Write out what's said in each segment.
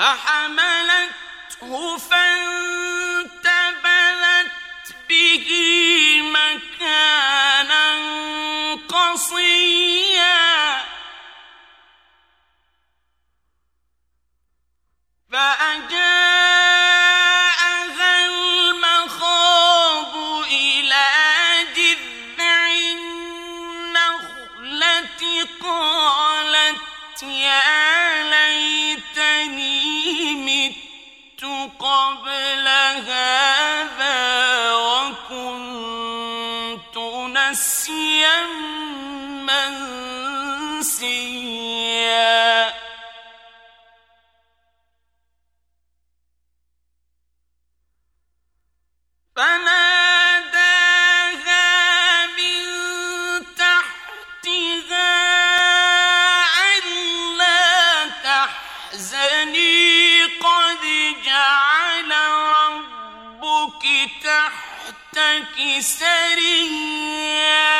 فحملته فانتبذت فناداها من تحتها تحزني قد جعل ربك تحتك سريا.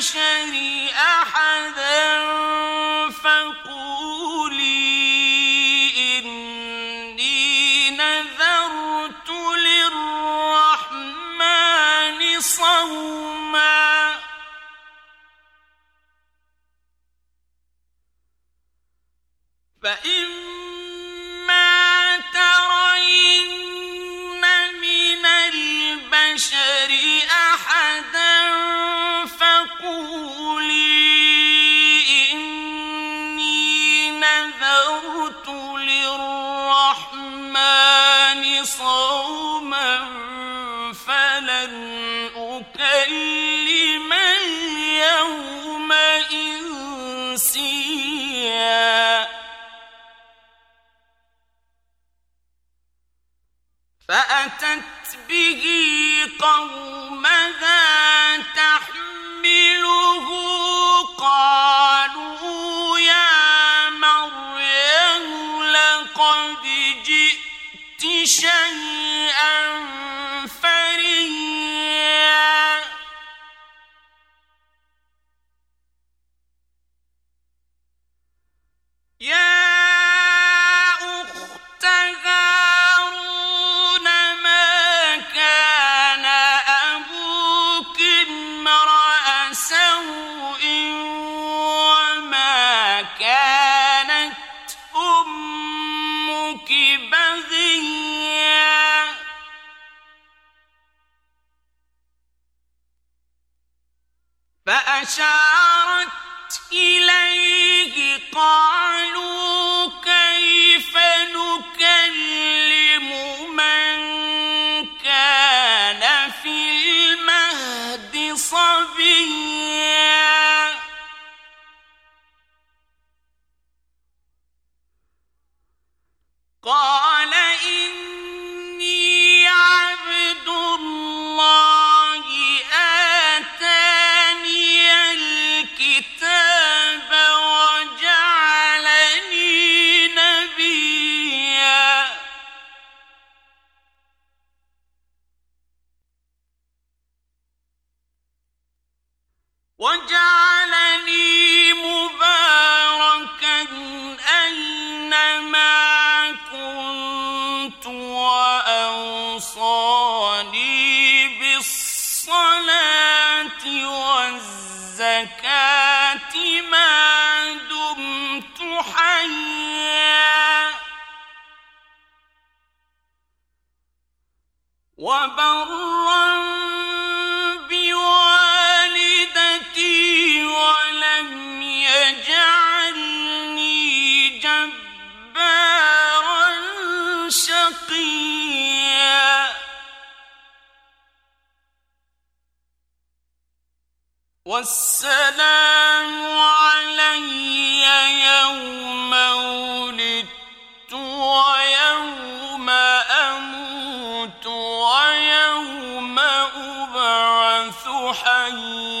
البشر أحدا فقولي إني نذرت للرحمن صوما. فلن أكلم اليوم إنسيا. فأتت به قومها تحمله. قالوا يا مريم لقد جئت شيئا. فأشارت إليه. وبرا بوالدتي ولم يجعلني جبارا شقيا. والسلام حيا